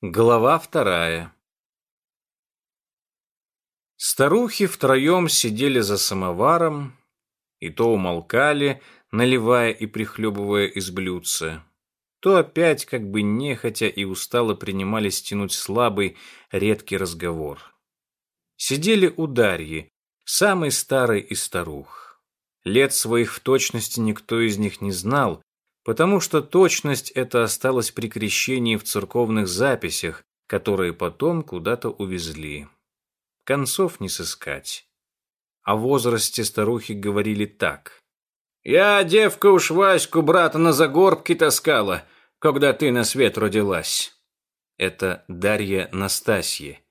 Глава вторая Старухи втроем сидели за самоваром и то умолкали, наливая и прихлебывая из блюдца, то опять как бы нехотя и устало принимались тянуть слабый, редкий разговор. Сидели у Дарьи, самой старой из старух. Лет своих в точности никто из них не знал, потому что точность эта осталась при крещении в церковных записях, которые потом куда-то увезли. Концов не сыскать. О возрасте старухи говорили так. «Я, девка, уж Ваську брата на загорбке таскала, когда ты на свет родилась». Это Дарья Настасья.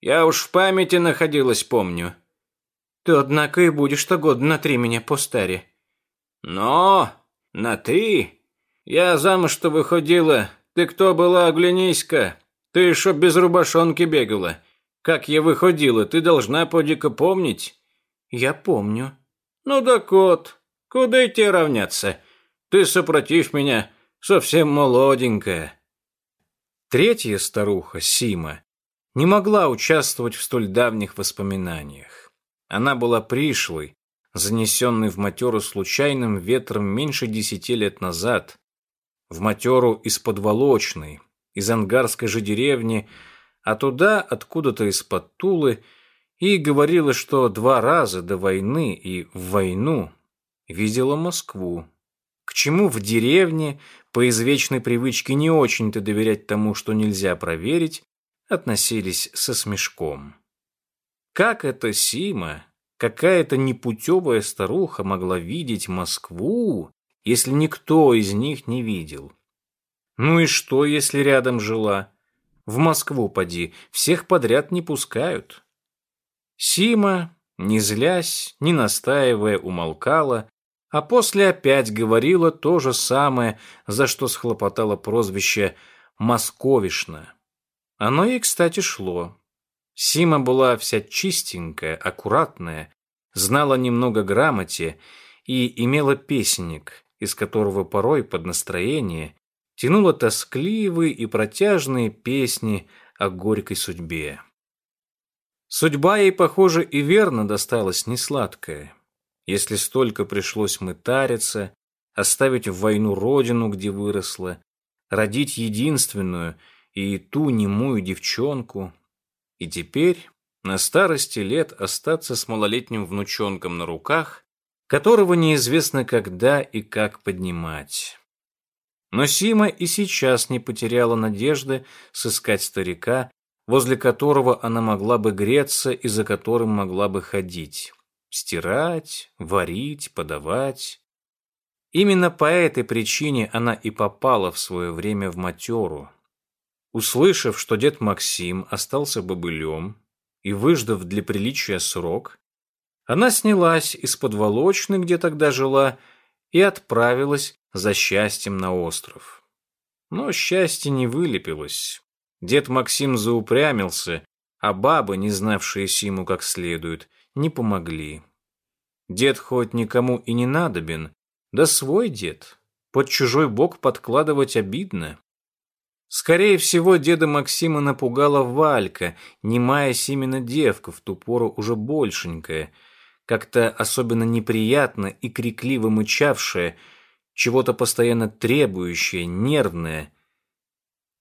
«Я уж в памяти находилась, помню». «Ты, однако, и будешь-то года на три меня постаре». «Но!» «На ты? Я замуж-то выходила. Ты кто была, оглянись-ка. Ты еще без рубашонки бегала. Как я выходила, ты должна подика помнить». «Я помню». «Ну да кот, куда идти равняться? Ты, сопротив меня, совсем молоденькая». Третья старуха, Сима, не могла участвовать в столь давних воспоминаниях. Она была пришлой, занесенный в матеру случайным ветром меньше десяти лет назад, в матеру из-под Волочной, из ангарской же деревни, а туда, откуда-то из-под Тулы, и говорила, что два раза до войны и в войну видела Москву. К чему в деревне, по извечной привычке не очень-то доверять тому, что нельзя проверить, относились со смешком. Как это Сима, Какая-то непутевая старуха могла видеть Москву, если никто из них не видел. Ну и что, если рядом жила? В Москву поди, всех подряд не пускают. Сима, не злясь, не настаивая, умолкала, а после опять говорила то же самое, за что схлопотало прозвище «Московишна». Оно ей, кстати, шло. Сима была вся чистенькая, аккуратная, знала немного грамоте и имела песенник, из которого порой под настроение тянула тоскливые и протяжные песни о горькой судьбе. Судьба ей, похоже, и верно досталась несладкая. Если столько пришлось мытариться, оставить в войну родину, где выросла, родить единственную и ту немую девчонку, и теперь на старости лет остаться с малолетним внучонком на руках, которого неизвестно когда и как поднимать. Но Сима и сейчас не потеряла надежды сыскать старика, возле которого она могла бы греться и за которым могла бы ходить, стирать, варить, подавать. Именно по этой причине она и попала в свое время в матеру, Услышав, что дед Максим остался бобылем и выждав для приличия срок, она снялась из-под волочны, где тогда жила, и отправилась за счастьем на остров. Но счастье не вылепилось. Дед Максим заупрямился, а бабы, не знавшие Симу как следует, не помогли. Дед хоть никому и не надобен, да свой дед. Под чужой бок подкладывать обидно. Скорее всего, деда Максима напугала Валька, немая именно девка, в ту пору уже большенькая, как-то особенно неприятно и крикливо мычавшая, чего-то постоянно требующая, нервная.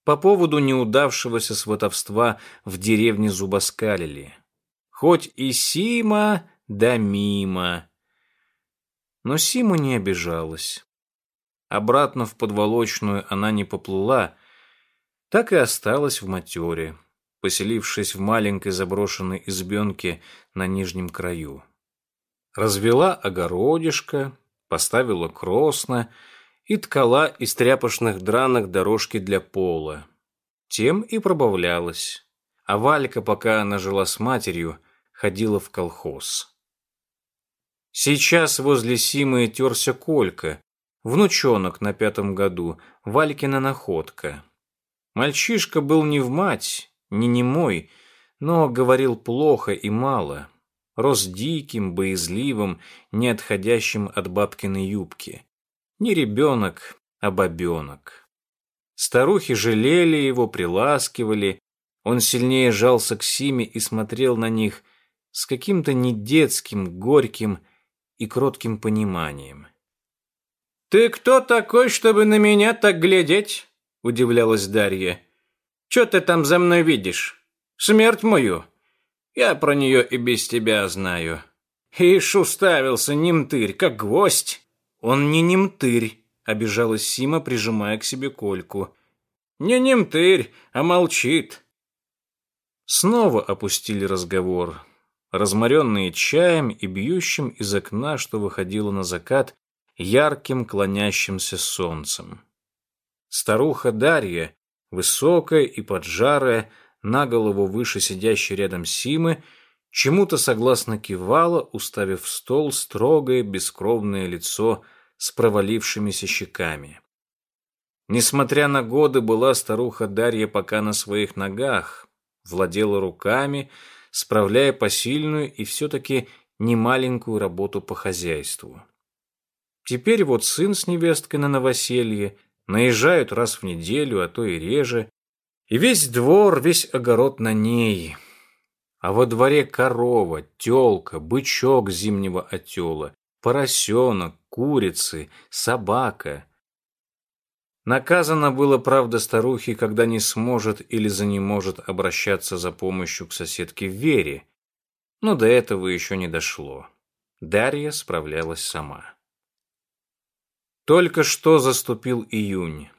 По поводу неудавшегося сватовства в деревне зубоскалили. Хоть и Сима, да мимо. Но Сима не обижалась. Обратно в подволочную она не поплыла, так и осталась в матере, поселившись в маленькой заброшенной избенке на нижнем краю. Развела огородишко, поставила кросно и ткала из тряпочных дранок дорожки для пола. Тем и пробавлялась. А Валька, пока она жила с матерью, ходила в колхоз. Сейчас возле Симы терся Колька, внучонок на пятом году, Валькина находка. Мальчишка был не в мать, не немой, но говорил плохо и мало. Рос диким, боязливым, не отходящим от бабкиной юбки. Не ребенок, а бабенок. Старухи жалели его, приласкивали. Он сильнее жался к Симе и смотрел на них с каким-то недетским, горьким и кротким пониманием. «Ты кто такой, чтобы на меня так глядеть?» — удивлялась Дарья. «Че ты там за мной видишь? Смерть мою? Я про нее и без тебя знаю. Ишь уставился, немтырь, как гвоздь». «Он не немтырь», — обижалась Сима, прижимая к себе Кольку. «Не немтырь, а молчит». Снова опустили разговор. Разморенные чаем и бьющим из окна, что выходило на закат, ярким клонящимся солнцем. Старуха Дарья, высокая и поджарая, на голову выше сидящей рядом Симы, чему-то согласно кивала, уставив в стол строгое бескровное лицо с провалившимися щеками. Несмотря на годы, была старуха Дарья пока на своих ногах, владела руками, справляя посильную и все-таки немаленькую работу по хозяйству. Теперь вот сын с невесткой на новоселье наезжают раз в неделю, а то и реже, и весь двор, весь огород на ней. А во дворе корова, телка, бычок зимнего отела, поросенок, курицы, собака. Наказано было, правда, старухе, когда не сможет или за не может обращаться за помощью к соседке Вере, но до этого еще не дошло. Дарья справлялась сама. Только что заступил июнь.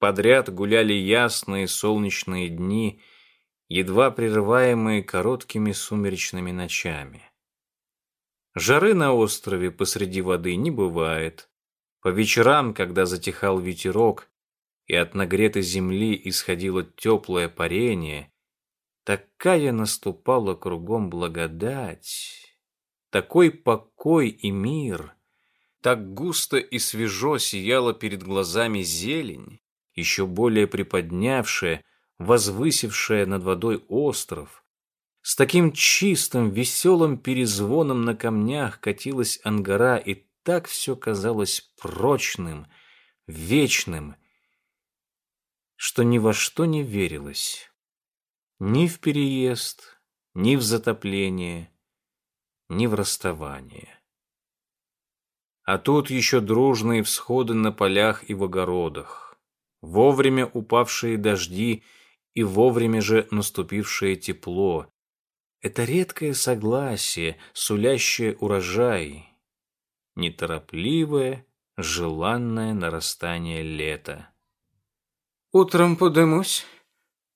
Подряд гуляли ясные солнечные дни, едва прерываемые короткими сумеречными ночами. Жары на острове посреди воды не бывает. По вечерам, когда затихал ветерок, и от нагретой земли исходило теплое парение, такая наступала кругом благодать, такой покой и мир — так густо и свежо сияла перед глазами зелень, еще более приподнявшая, возвысившая над водой остров. С таким чистым, веселым перезвоном на камнях катилась ангара, и так все казалось прочным, вечным, что ни во что не верилось. Ни в переезд, ни в затопление, ни в расставание. А тут еще дружные всходы на полях и в огородах, вовремя упавшие дожди и вовремя же наступившее тепло. Это редкое согласие, сулящее урожай, неторопливое, желанное нарастание лета. Утром подымусь,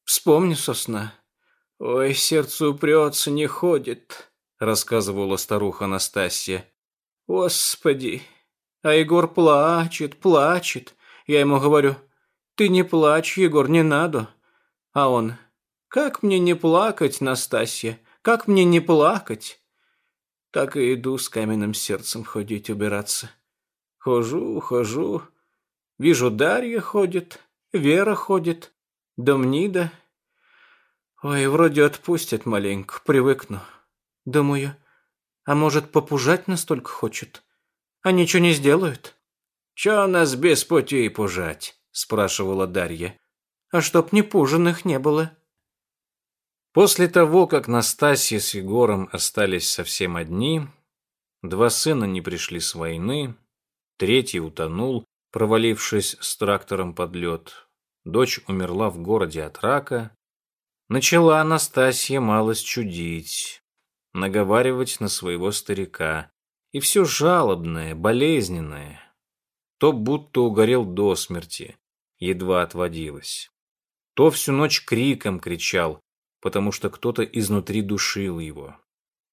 вспомню сосна. Ой, сердце упрется, не ходит, рассказывала старуха Настасья. Господи! А Егор плачет, плачет. Я ему говорю, ты не плачь, Егор, не надо. А он, как мне не плакать, Настасья, как мне не плакать? Так и иду с каменным сердцем ходить убираться. Хожу, хожу. Вижу, Дарья ходит, Вера ходит, Домнида. Ой, вроде отпустят маленько, привыкну. Думаю, а может, попужать настолько хочет? А ничего не сделают? Че нас без пути пужать? Спрашивала Дарья. А чтоб не пуженных не было. После того, как Настасья с Егором остались совсем одни, два сына не пришли с войны, третий утонул, провалившись с трактором под лед, дочь умерла в городе от рака, начала Анастасия малость чудить наговаривать на своего старика. И все жалобное, болезненное. То будто угорел до смерти, едва отводилось. То всю ночь криком кричал, потому что кто-то изнутри душил его.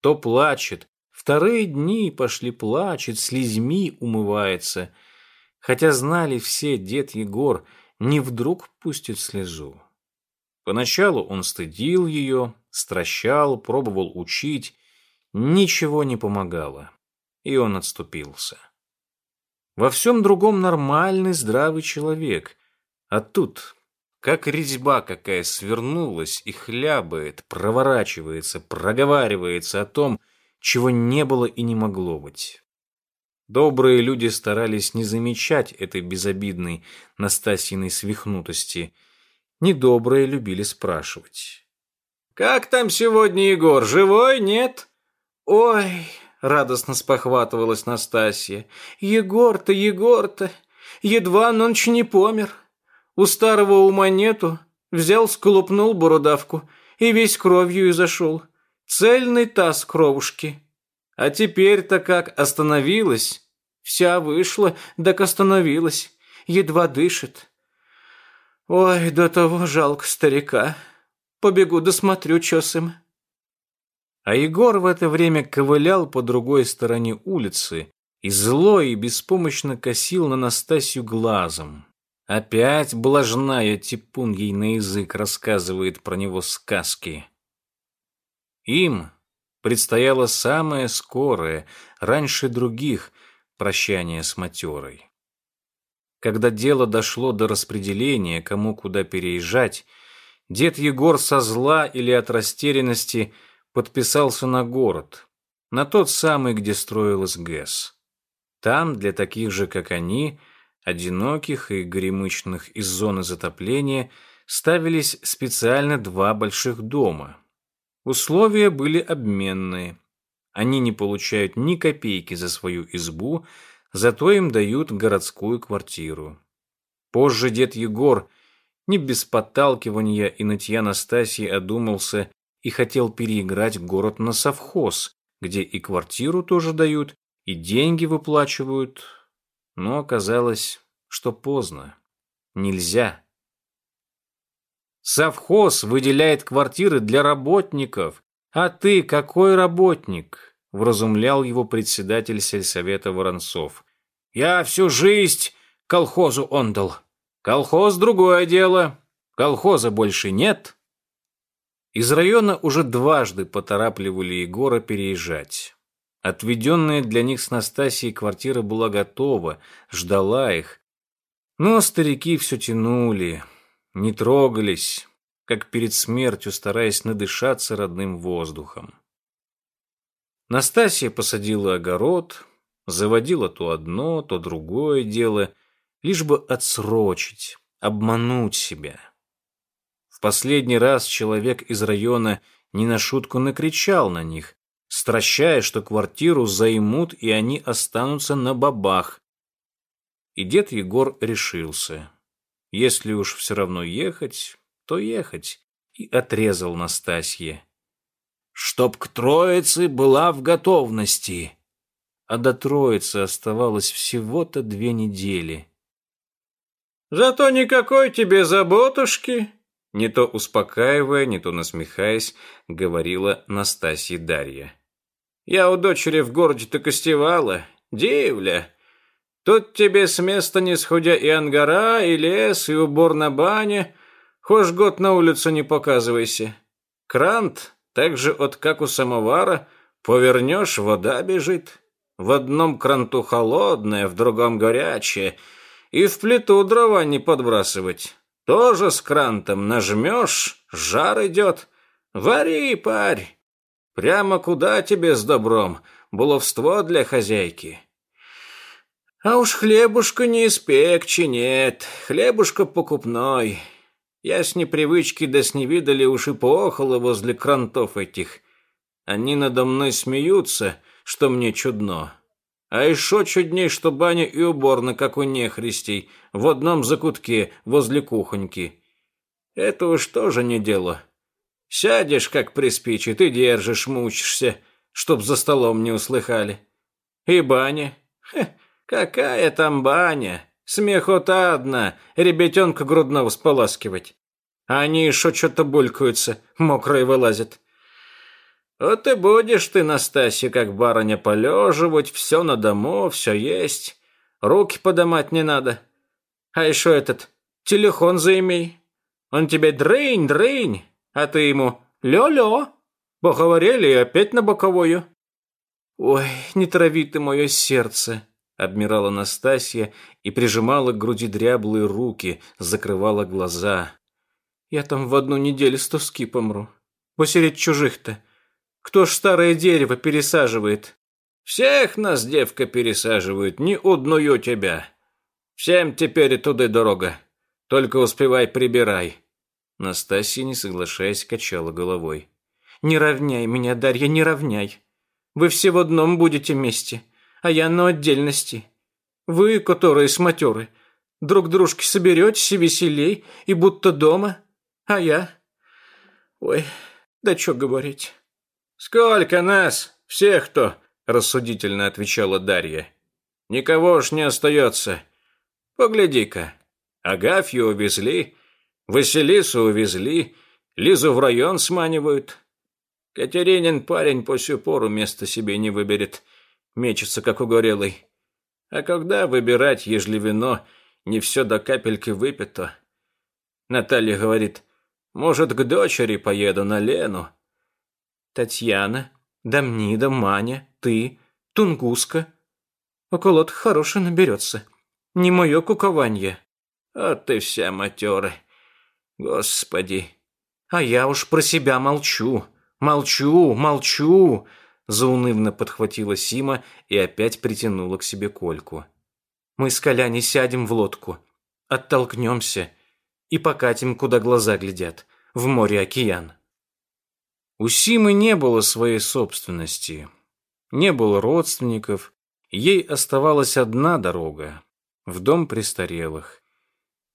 То плачет, вторые дни пошли плачет, слезьми умывается. Хотя знали все, дед Егор не вдруг пустит слезу. Поначалу он стыдил ее, стращал, пробовал учить. Ничего не помогало, и он отступился. Во всем другом нормальный, здравый человек, а тут как резьба какая свернулась и хлябает, проворачивается, проговаривается о том, чего не было и не могло быть. Добрые люди старались не замечать этой безобидной Настасьиной свихнутости. Недобрые любили спрашивать. «Как там сегодня Егор? Живой, нет?» «Ой!» — радостно спохватывалась Настасья. «Егор-то, Егор-то! Едва нонч не помер. У старого ума нету. Взял, сколупнул бородавку и весь кровью и зашел. Цельный таз кровушки. А теперь-то как остановилась? Вся вышла, так остановилась. Едва дышит. Ой, до того жалко старика. Побегу досмотрю, чё с им. А Егор в это время ковылял по другой стороне улицы и зло и беспомощно косил на Настасью глазом. Опять блажная типун ей на язык рассказывает про него сказки. Им предстояло самое скорое, раньше других, прощание с матерой. Когда дело дошло до распределения, кому куда переезжать, дед Егор со зла или от растерянности подписался на город, на тот самый, где строилась ГЭС. Там для таких же, как они, одиноких и горемычных из зоны затопления, ставились специально два больших дома. Условия были обменные. Они не получают ни копейки за свою избу, зато им дают городскую квартиру. Позже дед Егор, не без подталкивания и нытья Настасьи, одумался и хотел переиграть город на совхоз, где и квартиру тоже дают, и деньги выплачивают, но оказалось, что поздно. Нельзя. Совхоз выделяет квартиры для работников. А ты какой работник? Вразумлял его председатель сельсовета Воронцов. Я всю жизнь колхозу отдал. Колхоз другое дело. Колхоза больше нет. Из района уже дважды поторапливали Егора переезжать. Отведенная для них с Настасией квартира была готова, ждала их. Но старики все тянули, не трогались, как перед смертью, стараясь надышаться родным воздухом. Настасья посадила огород, заводила то одно, то другое дело, лишь бы отсрочить, обмануть себя. В последний раз человек из района не на шутку накричал на них, стращая, что квартиру займут, и они останутся на бабах. И дед Егор решился. Если уж все равно ехать, то ехать, и отрезал Настасье. Чтоб к Троице была в готовности. А до Троицы оставалось всего-то две недели. Зато никакой тебе заботушки, не то успокаивая, не то насмехаясь, говорила Настасья Дарья. Я у дочери в городе-то костевала. Дивля. Тут тебе с места не сходя и ангара, и лес, и убор на бане. Хошь год на улицу не показывайся. Крант, так же от как у самовара, повернешь, вода бежит. В одном кранту холодное, в другом горячее. И в плиту дрова не подбрасывать. Тоже с крантом нажмешь, жар идет. Вари, парь. Прямо куда тебе с добром? Буловство для хозяйки. А уж хлебушка не испекче, нет. Хлебушка покупной. Я с непривычки да с невидали уж и поохала возле крантов этих. Они надо мной смеются, что мне чудно. А еще чудней, что баня и уборна, как у нехристей, в одном закутке возле кухоньки. Это уж тоже не дело. Сядешь, как приспичит, и держишь, мучишься, чтоб за столом не услыхали. И баня. Хе, какая там баня? Смехота одна, ребятенка грудного споласкивать. Они еще что-то булькаются, мокрые вылазят. Вот и будешь ты, Настасья, как барыня, полеживать, все на дому, все есть. Руки подымать не надо. А еще этот, телефон заимей. Он тебе дрынь-дрынь а ты ему «Лё-лё». Поговорили и опять на боковую. «Ой, не трави ты мое сердце», — обмирала Настасья и прижимала к груди дряблые руки, закрывала глаза. «Я там в одну неделю с тоски помру. Посередь чужих-то. Кто ж старое дерево пересаживает? Всех нас девка пересаживают, не одную тебя. Всем теперь и туда дорога. Только успевай прибирай. Настасья, не соглашаясь, качала головой. «Не равняй меня, Дарья, не равняй. Вы все в одном будете вместе, а я на отдельности. Вы, которые с матеры, друг дружки соберетесь и веселей, и будто дома, а я... Ой, да что говорить». «Сколько нас? Всех кто?» – рассудительно отвечала Дарья. «Никого ж не остается. Погляди-ка, Агафью увезли, Василису увезли, Лизу в район сманивают. Катеринин парень по сю пору место себе не выберет, мечется, как угорелый. А когда выбирать, ежели вино не все до капельки выпито? Наталья говорит, может, к дочери поеду на Лену. Татьяна, Дамнида, Маня, ты, Тунгуска. Околот хороший наберется. Не мое кукование. А ты вся матерая. Господи. А я уж про себя молчу. Молчу, молчу. Заунывно подхватила Сима и опять притянула к себе Кольку. Мы с Коляни сядем в лодку, оттолкнемся и покатим, куда глаза глядят, в море-океан. У Симы не было своей собственности, не было родственников, ей оставалась одна дорога – в дом престарелых.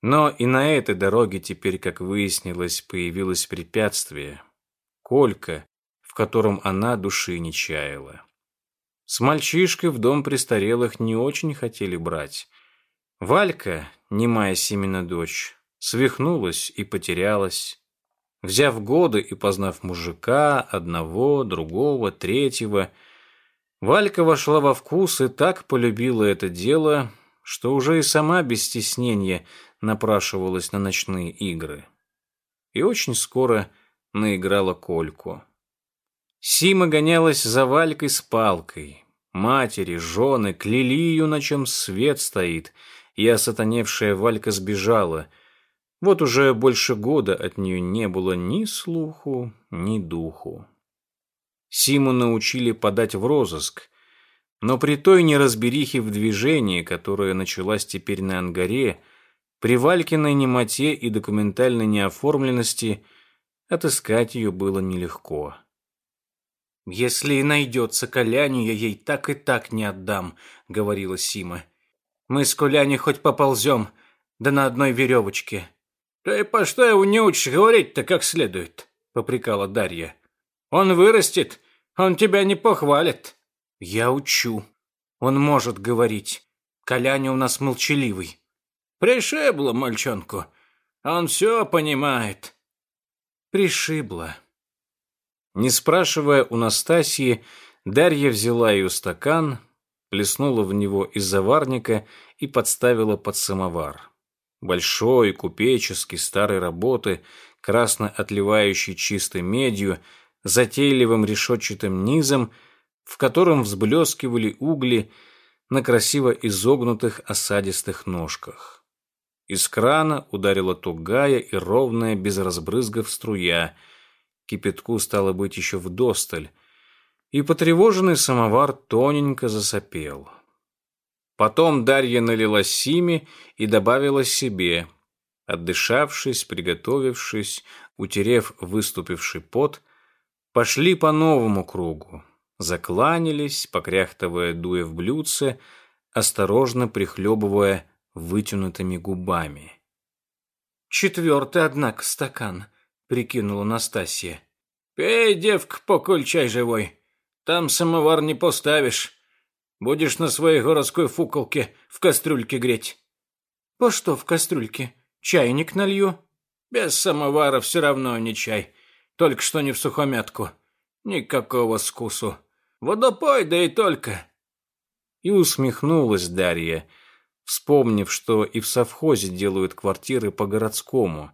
Но и на этой дороге теперь, как выяснилось, появилось препятствие. Колька, в котором она души не чаяла. С мальчишкой в дом престарелых не очень хотели брать. Валька, немая Симина дочь, свихнулась и потерялась. Взяв годы и познав мужика, одного, другого, третьего, Валька вошла во вкус и так полюбила это дело, что уже и сама без стеснения – напрашивалась на ночные игры. И очень скоро наиграла Кольку. Сима гонялась за Валькой с палкой. Матери, жены кляли ее, на чем свет стоит, и осатаневшая Валька сбежала. Вот уже больше года от нее не было ни слуху, ни духу. Симу научили подать в розыск, но при той неразберихе в движении, которая началась теперь на Ангаре, при Валькиной немоте и документальной неоформленности отыскать ее было нелегко. «Если и найдется Коляню, я ей так и так не отдам», — говорила Сима. «Мы с Коляней хоть поползем, да на одной веревочке». «Ты по что его не учишь говорить-то как следует?» — попрекала Дарья. «Он вырастет, он тебя не похвалит». «Я учу. Он может говорить. Коляня у нас молчаливый. Пришибло мальчонку. Он все понимает. Пришибло. Не спрашивая у Настасьи, Дарья взяла ее стакан, плеснула в него из заварника и подставила под самовар. Большой, купеческий, старой работы, красно отливающий чистой медью, затейливым решетчатым низом, в котором взблескивали угли на красиво изогнутых осадистых ножках. Из крана ударила тугая и ровная, без разбрызгов струя. Кипятку стало быть еще вдосталь. И потревоженный самовар тоненько засопел. Потом Дарья налила Симе и добавила себе. Отдышавшись, приготовившись, утерев выступивший пот, пошли по новому кругу. Закланялись, покряхтывая дуя в блюдце, осторожно прихлебывая вытянутыми губами. «Четвертый, однако, стакан», — прикинула Настасья. «Пей, девка, покуль чай живой. Там самовар не поставишь. Будешь на своей городской фуколке в кастрюльке греть». «По что в кастрюльке? Чайник налью?» «Без самовара все равно не чай. Только что не в сухомятку. Никакого скусу. Водопой, да и только». И усмехнулась Дарья, — вспомнив, что и в совхозе делают квартиры по-городскому,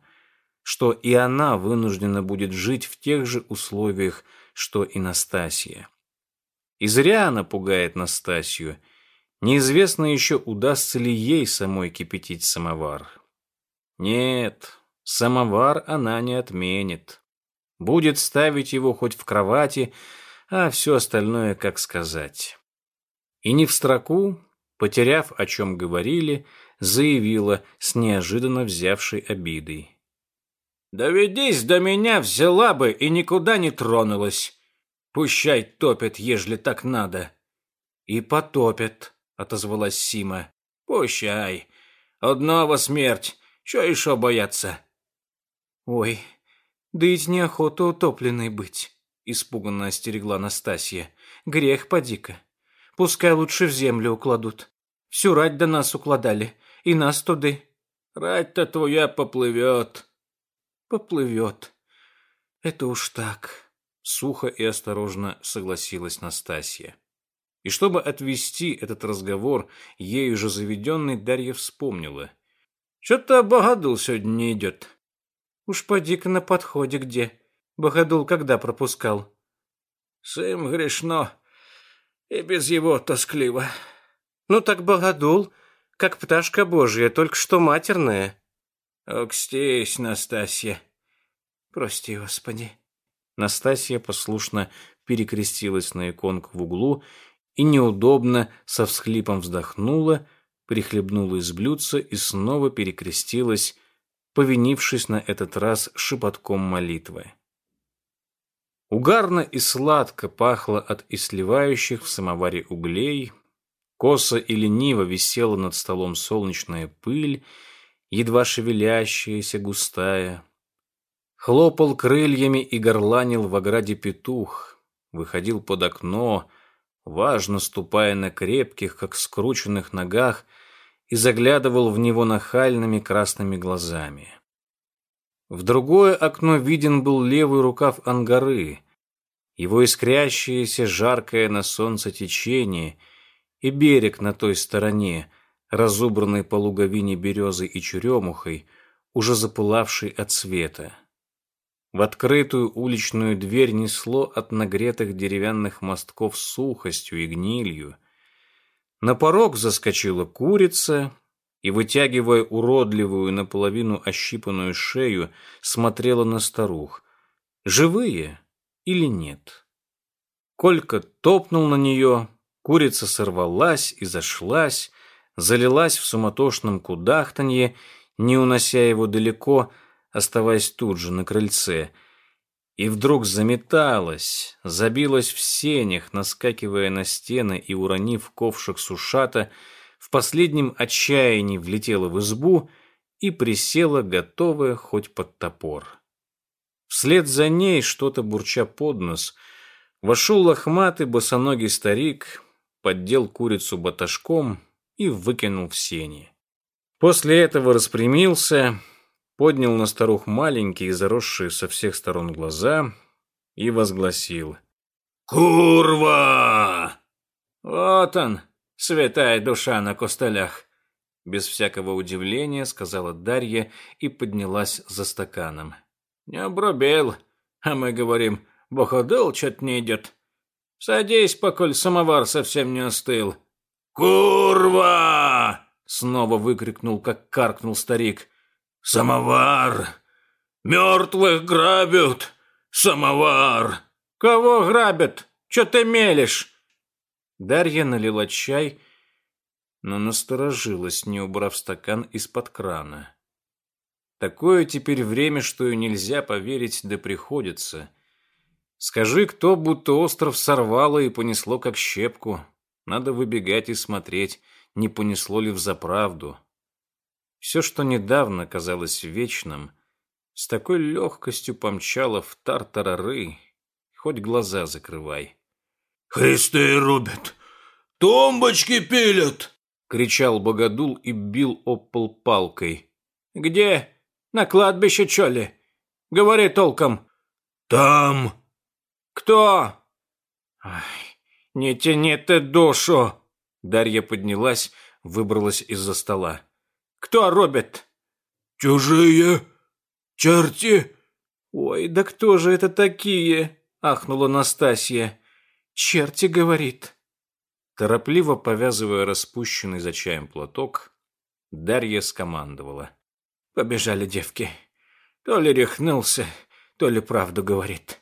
что и она вынуждена будет жить в тех же условиях, что и Настасья. И зря она пугает Настасью. Неизвестно еще, удастся ли ей самой кипятить самовар. Нет, самовар она не отменит. Будет ставить его хоть в кровати, а все остальное, как сказать. И не в строку, потеряв, о чем говорили, заявила с неожиданно взявшей обидой. «Доведись до меня, взяла бы и никуда не тронулась. Пущай топят, ежели так надо». «И потопят», — отозвалась Сима. «Пущай. Одного смерть. Что еще бояться?» «Ой, да ведь неохота утопленной быть», — испуганно остерегла Настасья. «Грех поди-ка. Пускай лучше в землю укладут. Всю рать до нас укладали, и нас туды». «Рать-то твоя поплывет». «Поплывет. Это уж так», — сухо и осторожно согласилась Настасья. И чтобы отвести этот разговор, ею же заведенный, Дарья вспомнила. «Что-то Богодул сегодня не идет». «Уж поди-ка на подходе где. Богодул когда пропускал?» «Сым грешно, и без его тоскливо». «Ну так Богодул, как пташка божья, только что матерная». «Окстись, Настасья». «Прости, Господи». Настасья послушно перекрестилась на иконку в углу и неудобно со всхлипом вздохнула, прихлебнула из блюдца и снова перекрестилась, повинившись на этот раз шепотком молитвы. Угарно и сладко пахло от исливающих в самоваре углей, косо и лениво висела над столом солнечная пыль, едва шевелящаяся, густая. Хлопал крыльями и горланил в ограде петух, выходил под окно, важно ступая на крепких, как скрученных ногах, и заглядывал в него нахальными красными глазами. В другое окно виден был левый рукав ангары, его искрящееся жаркое на солнце течение и берег на той стороне, разубранный по луговине березой и черемухой, уже запылавший от света. В открытую уличную дверь несло от нагретых деревянных мостков сухостью и гнилью. На порог заскочила курица и, вытягивая уродливую наполовину ощипанную шею, смотрела на старух. Живые или нет? Колька топнул на нее, курица сорвалась и зашлась, залилась в суматошном кудахтанье, не унося его далеко, оставаясь тут же на крыльце, и вдруг заметалась, забилась в сенях, наскакивая на стены и уронив ковшик сушата, в последнем отчаянии влетела в избу и присела, готовая хоть под топор. Вслед за ней, что-то бурча под нос, вошел лохматый босоногий старик, поддел курицу баташком и выкинул в сени. После этого распрямился, поднял на старух маленькие, заросшие со всех сторон глаза и возгласил. «Курва!» «Вот он, святая душа на костылях!» Без всякого удивления сказала Дарья и поднялась за стаканом. «Не обрубил, а мы говорим, боходол что-то не идет. Садись, поколь самовар совсем не остыл». «Курва!» — снова выкрикнул, как каркнул старик. «Самовар! Мертвых грабят! Самовар!» «Кого грабят? Че ты мелешь?» Дарья налила чай, но насторожилась, не убрав стакан из-под крана. Такое теперь время, что и нельзя поверить, да приходится. Скажи, кто будто остров сорвало и понесло как щепку. Надо выбегать и смотреть, не понесло ли в заправду. Все, что недавно казалось вечным, с такой легкостью помчало в тартарары, хоть глаза закрывай. «Христы рубят! Тумбочки пилят!» — кричал Богодул и бил об пол палкой. «Где? На кладбище, чё ли? Говори толком!» «Там!» «Кто?» «Ай, не тяни ты душу!» Дарья поднялась, выбралась из-за стола. Кто робит?» «Чужие? Черти?» «Ой, да кто же это такие?» — ахнула Настасья. «Черти, — говорит». Торопливо повязывая распущенный за чаем платок, Дарья скомандовала. «Побежали девки. То ли рехнулся, то ли правду говорит».